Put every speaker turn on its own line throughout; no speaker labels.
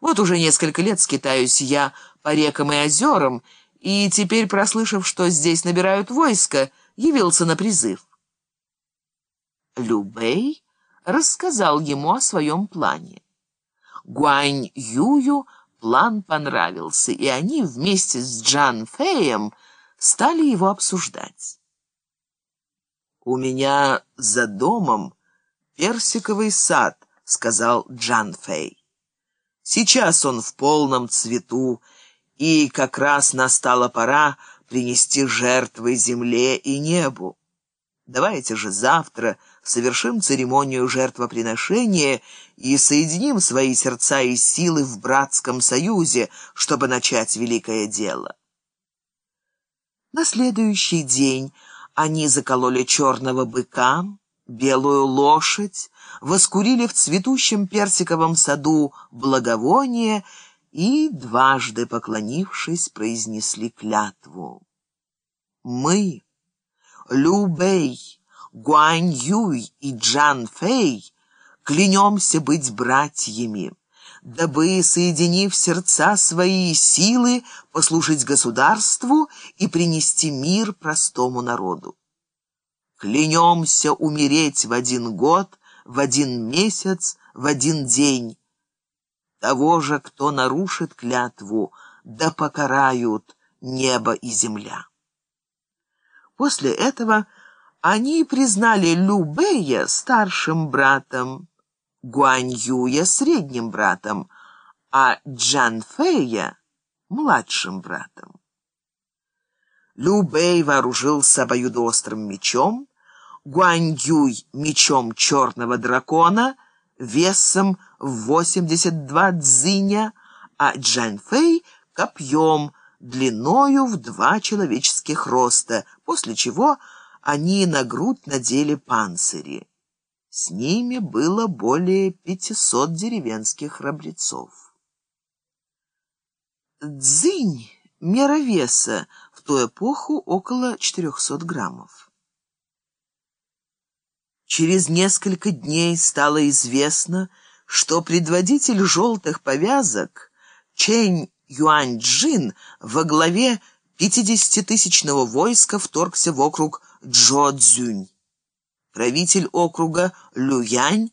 Вот уже несколько лет скитаюсь я по рекам и озерам, и теперь, прослышав, что здесь набирают войско, явился на призыв. Любей рассказал ему о своем плане. Гуань Юю план понравился, и они вместе с Джан Феем стали его обсуждать. «У меня за домом персиковый сад», — сказал Джан Фэй. «Сейчас он в полном цвету, и как раз настала пора принести жертвы земле и небу. Давайте же завтра совершим церемонию жертвоприношения и соединим свои сердца и силы в братском союзе, чтобы начать великое дело. На следующий день они закололи черного быка, белую лошадь, воскурили в цветущем персиковом саду благовоние и, дважды поклонившись, произнесли клятву. «Мы...» Лю Бэй, Гуань Юй и Джан Фэй клянемся быть братьями, дабы, соединив сердца свои силы, послужить государству и принести мир простому народу. Клянемся умереть в один год, в один месяц, в один день. Того же, кто нарушит клятву, да покарают небо и земля. После этого они признали Лю Бэя старшим братом, Гуань Юя средним братом, а Джан Фэя младшим братом. Лю Бэй вооружился обоюдоострым мечом, Гуань Юй мечом черного дракона весом в 82 дзиня, а Джан Фэй копьем длиною в два человеческих роста, после чего они на грудь надели панцири. С ними было более пятисот деревенских храбрецов. Дзынь — мера веса, ту эпоху около 400 граммов. Через несколько дней стало известно, что предводитель желтых повязок Чэнь Юань-Джин во главе пятидесятитысячного войска вторгся в округ Джо-Дзюнь. Правитель округа Люянь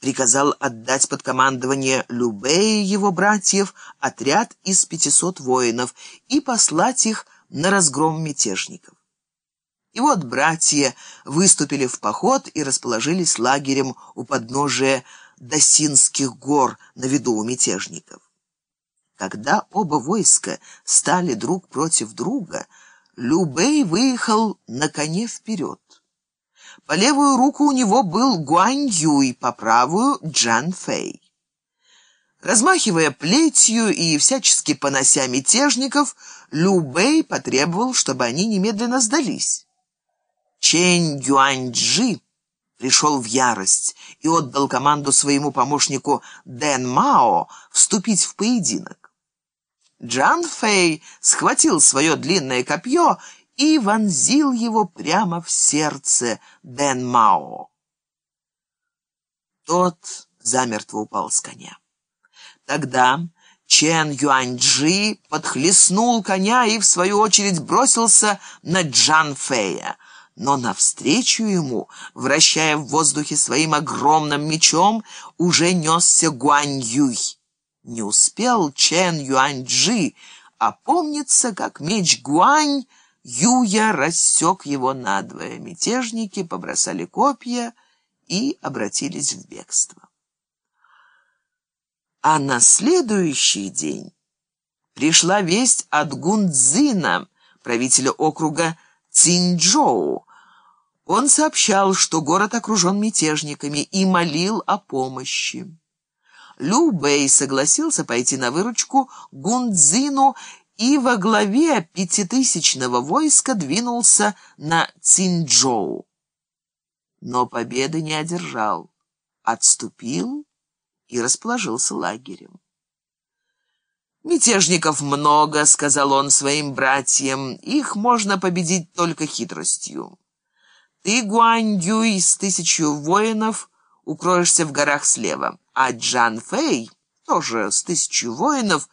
приказал отдать под командование Любея и его братьев отряд из пятисот воинов и послать их на разгром мятежников. И вот братья выступили в поход и расположились лагерем у подножия Досинских гор на виду у мятежников. Когда оба войска стали друг против друга, Любей выехал на коне вперед. По левую руку у него был Гуань Юй, по правую — Джан Фэй. Размахивая плетью и всячески понося мятежников, Любей потребовал, чтобы они немедленно сдались. Чэнь Юаньджи пришел в ярость и отдал команду своему помощнику Дэн Мао вступить в поединок. Джан Фэй схватил свое длинное копье и вонзил его прямо в сердце Дэн Мао. Тот замертво упал с коня. Тогда Чен Юаньджи подхлестнул коня и, в свою очередь, бросился на Джан Фэя. Но навстречу ему, вращая в воздухе своим огромным мечом, уже несся Гуань Юй. Не успел Чен Юаньджи опомниться, как меч Гуань Юя рассек его надвое. Мятежники побросали копья и обратились в бегство. А на следующий день пришла весть от Гунцзина, правителя округа Цинчжоу. Он сообщал, что город окружен мятежниками и молил о помощи. Лю Бэй согласился пойти на выручку Гунцзину и во главе пятитысячного войска двинулся на Цинчжоу. Но победы не одержал, отступил и расположился лагерем. «Мятежников много», — сказал он своим братьям, — «их можно победить только хитростью. Ты, Гуань Юй, с тысячу воинов укроешься в горах слева» а Джан Фэй тоже с тысячей воинов,